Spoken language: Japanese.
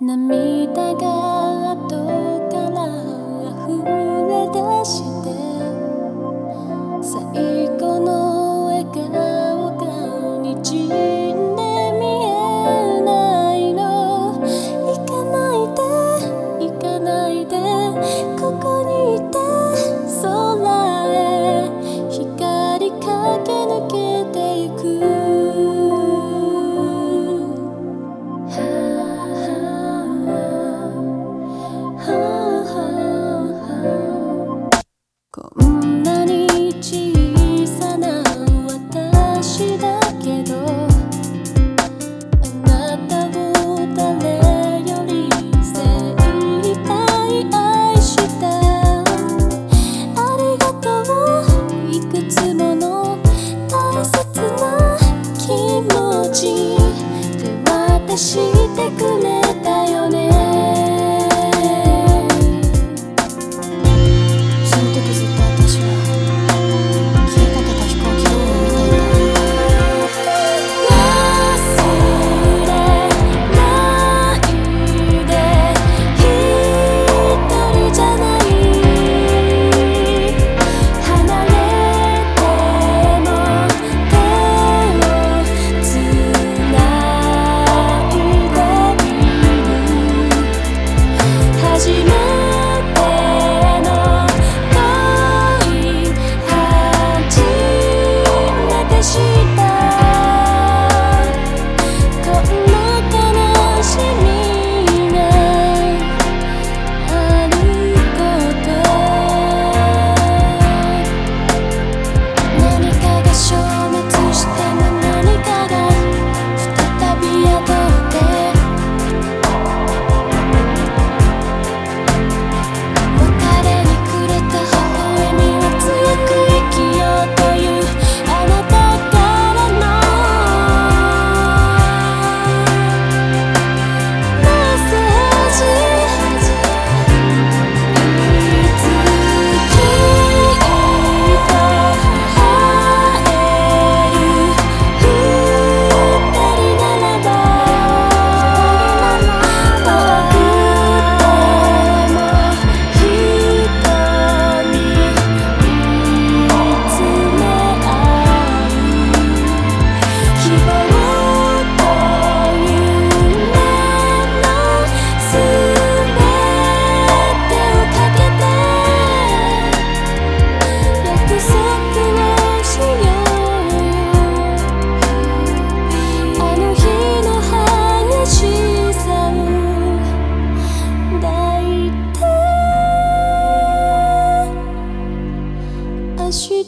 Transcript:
涙が後から溢れ出したしてく也许